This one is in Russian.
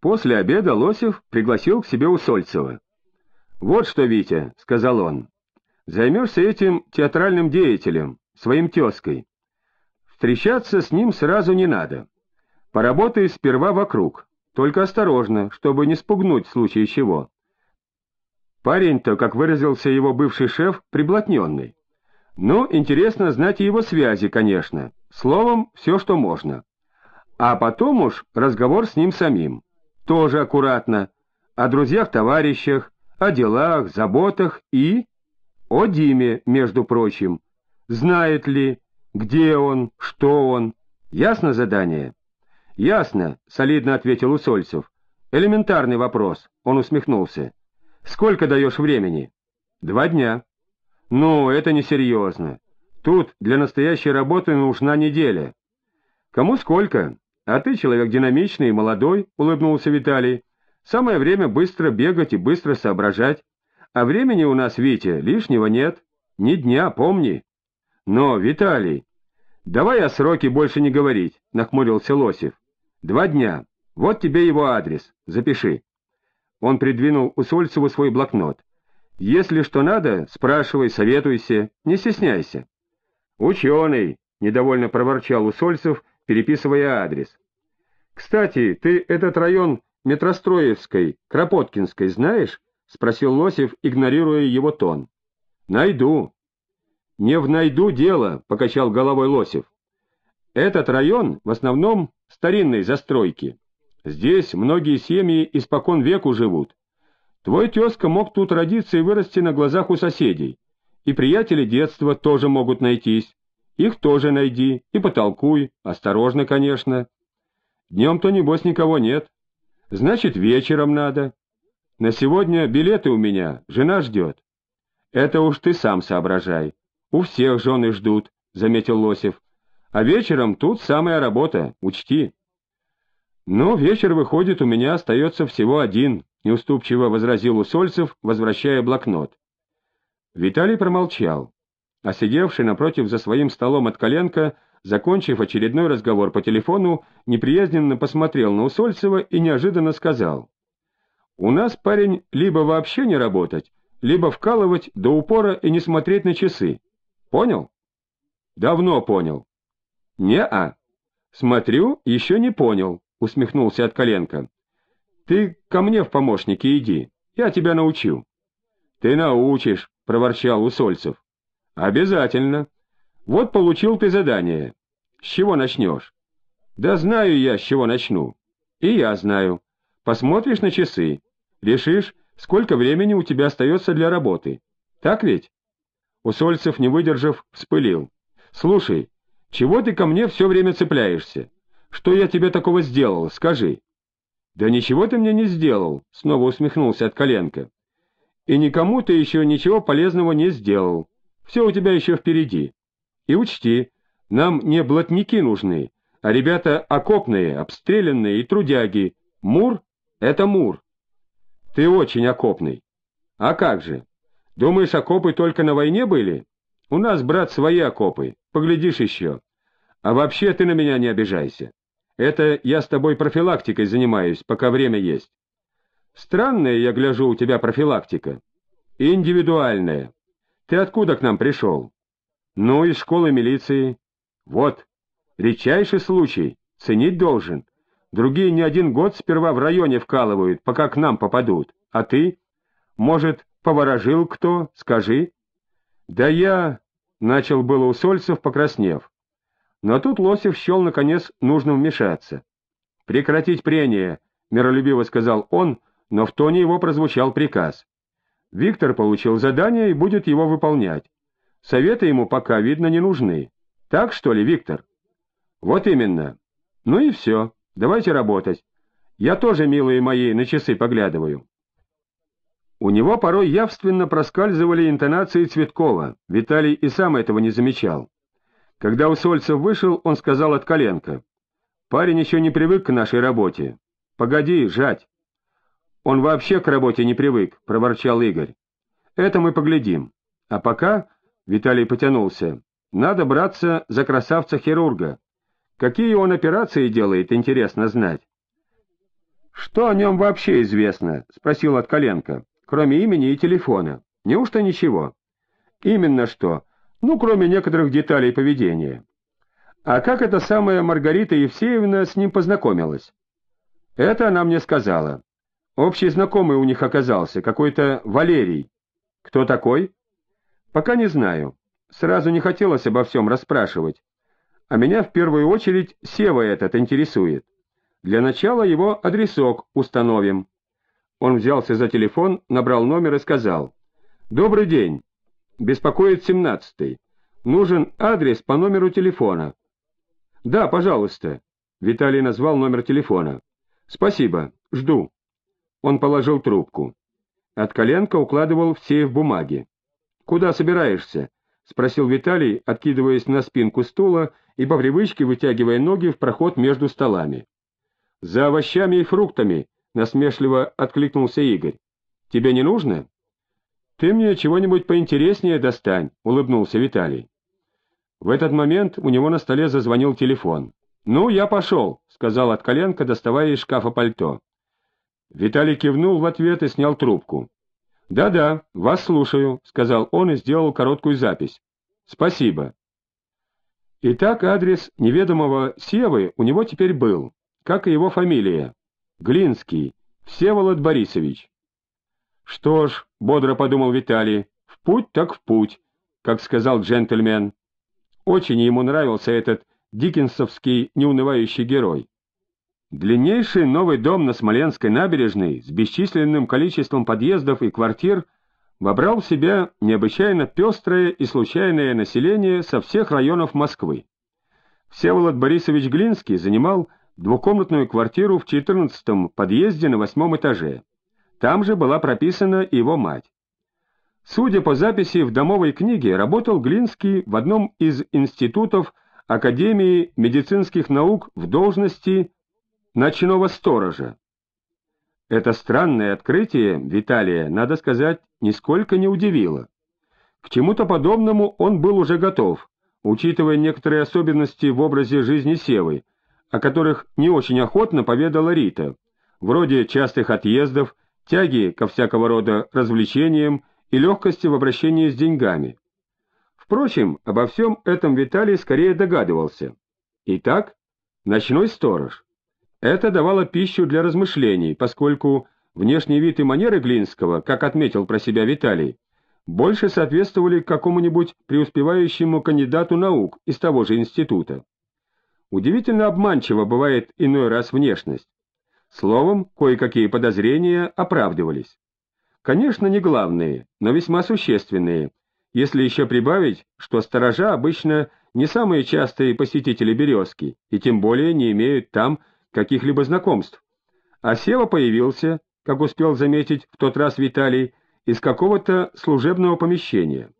После обеда Лосев пригласил к себе Усольцева. «Вот что, Витя», — сказал он, — «займешься этим театральным деятелем, своим тезкой. Встречаться с ним сразу не надо. Поработай сперва вокруг, только осторожно, чтобы не спугнуть в случае чего. Парень-то, как выразился его бывший шеф, приблотненный. Ну, интересно знать и его связи, конечно. Словом, все, что можно. А потом уж разговор с ним самим. Тоже аккуратно. О друзьях-товарищах, о делах, заботах и... О Диме, между прочим. Знает ли, где он, что он. Ясно задание? Ясно, солидно ответил Усольцев. Элементарный вопрос, он усмехнулся. Сколько даешь времени? Два дня. Ну, это несерьезно. Тут для настоящей работы нужна неделя. Кому сколько? А ты человек динамичный и молодой, улыбнулся Виталий. Самое время быстро бегать и быстро соображать. А времени у нас, Витя, лишнего нет. Ни дня, помни. Но, Виталий, давай о сроке больше не говорить, нахмурился Лосев. Два дня. Вот тебе его адрес. Запиши. Он придвинул Усольцеву свой блокнот. Если что надо, спрашивай, советуйся, не стесняйся. Ученый, недовольно проворчал Усольцев, переписывая адрес. Кстати, ты этот район Метростроевской, Кропоткинской знаешь? спросил Лосев, игнорируя его тон. Найду. Не в найду дело, покачал головой Лосев. Этот район в основном старинной застройки. Здесь многие семьи испокон веку живут. Твой тезка мог тут родиться и вырасти на глазах у соседей. И приятели детства тоже могут найтись. Их тоже найди и потолкуй, осторожно, конечно. Днем-то, небось, никого нет. Значит, вечером надо. На сегодня билеты у меня, жена ждет. Это уж ты сам соображай. У всех жены ждут, — заметил Лосев. А вечером тут самая работа, учти. Но вечер, выходит, у меня остается всего один, неуступчиво возразил Усольцев, возвращая блокнот. Виталий промолчал, а сидевший напротив за своим столом от коленка, закончив очередной разговор по телефону, неприязненно посмотрел на Усольцева и неожиданно сказал. «У нас, парень, либо вообще не работать, либо вкалывать до упора и не смотреть на часы. Понял?» «Давно понял». «Не-а. Смотрю, еще не понял», — усмехнулся от коленка. Ты ко мне в помощники иди, я тебя научу. — Ты научишь, — проворчал Усольцев. — Обязательно. Вот получил ты задание. С чего начнешь? — Да знаю я, с чего начну. И я знаю. Посмотришь на часы, решишь, сколько времени у тебя остается для работы. Так ведь? Усольцев, не выдержав, вспылил. — Слушай, чего ты ко мне все время цепляешься? Что я тебе такого сделал, скажи. «Да ничего ты мне не сделал», — снова усмехнулся от коленка. «И никому ты еще ничего полезного не сделал. Все у тебя еще впереди. И учти, нам не блатники нужны, а ребята окопные, обстрелянные и трудяги. Мур — это Мур. Ты очень окопный. А как же? Думаешь, окопы только на войне были? У нас, брат, свои окопы, поглядишь еще. А вообще ты на меня не обижайся. Это я с тобой профилактикой занимаюсь, пока время есть. Странная, я гляжу, у тебя профилактика. Индивидуальная. Ты откуда к нам пришел? Ну, из школы милиции. Вот. Редчайший случай. Ценить должен. Другие не один год сперва в районе вкалывают, пока к нам попадут. А ты? Может, поворожил кто? Скажи. Да я... — начал было Усольцев, покраснев. Но тут Лосев счел, наконец, нужно вмешаться. «Прекратить прение», — миролюбиво сказал он, но в тоне его прозвучал приказ. Виктор получил задание и будет его выполнять. Советы ему пока, видно, не нужны. Так, что ли, Виктор? Вот именно. Ну и все, давайте работать. Я тоже, милые мои, на часы поглядываю. У него порой явственно проскальзывали интонации Цветкова, Виталий и сам этого не замечал. Когда Усольцев вышел, он сказал от коленка. «Парень еще не привык к нашей работе. Погоди, жать». «Он вообще к работе не привык», — проворчал Игорь. «Это мы поглядим. А пока...» — Виталий потянулся. «Надо браться за красавца-хирурга. Какие он операции делает, интересно знать». «Что «Что о нем вообще известно?» — спросил Откаленко. «Кроме имени и телефона. Неужто ничего?» «Именно что. Ну, кроме некоторых деталей поведения». «А как эта самая Маргарита Евсеевна с ним познакомилась?» «Это она мне сказала. Общий знакомый у них оказался, какой-то Валерий. Кто такой?» «Пока не знаю. Сразу не хотелось обо всем расспрашивать. А меня в первую очередь Сева этот интересует. Для начала его адресок установим». Он взялся за телефон, набрал номер и сказал. «Добрый день. Беспокоит семнадцатый. Нужен адрес по номеру телефона». «Да, пожалуйста». Виталий назвал номер телефона. «Спасибо. Жду». Он положил трубку. От коленка укладывал в сейф бумаги. «Куда собираешься?» — спросил Виталий, откидываясь на спинку стула и по привычке вытягивая ноги в проход между столами. «За овощами и фруктами», — насмешливо откликнулся Игорь. «Тебе не нужно?» «Ты мне чего-нибудь поинтереснее достань», — улыбнулся Виталий. В этот момент у него на столе зазвонил телефон. «Ну, я пошел», — сказал от коленка, доставая из шкафа пальто. Виталий кивнул в ответ и снял трубку. «Да-да, вас слушаю», — сказал он и сделал короткую запись. «Спасибо». Итак, адрес неведомого Севы у него теперь был как и его фамилия. Глинский, Всеволод Борисович. Что ж, бодро подумал Виталий, в путь так в путь, как сказал джентльмен. Очень ему нравился этот диккенсовский неунывающий герой. Длиннейший новый дом на Смоленской набережной с бесчисленным количеством подъездов и квартир вобрал в себя необычайно пестрое и случайное население со всех районов Москвы. Всеволод Борисович Глинский занимал двухкомнатную квартиру в 14-м подъезде на восьмом этаже. Там же была прописана его мать. Судя по записи в домовой книге, работал Глинский в одном из институтов Академии медицинских наук в должности ночного сторожа. Это странное открытие Виталия, надо сказать, нисколько не удивило. К чему-то подобному он был уже готов, учитывая некоторые особенности в образе жизни Севы, о которых не очень охотно поведала Рита, вроде частых отъездов, тяги ко всякого рода развлечениям и легкости в обращении с деньгами. Впрочем, обо всем этом Виталий скорее догадывался. Итак, ночной сторож. Это давало пищу для размышлений, поскольку внешний вид и манеры Глинского, как отметил про себя Виталий, больше соответствовали какому-нибудь преуспевающему кандидату наук из того же института. Удивительно обманчиво бывает иной раз внешность. Словом, кое-какие подозрения оправдывались. Конечно, не главные, но весьма существенные, если еще прибавить, что сторожа обычно не самые частые посетители «Березки», и тем более не имеют там каких-либо знакомств. А Сева появился, как успел заметить в тот раз Виталий, из какого-то служебного помещения.